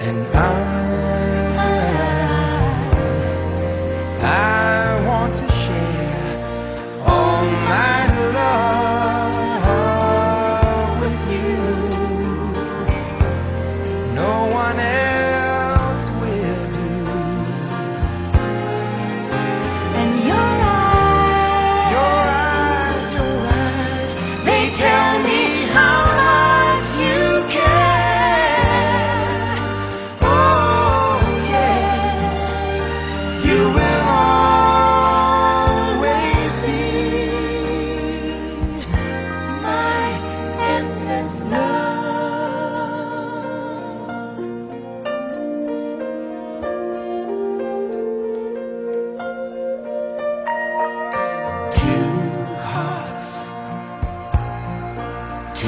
and I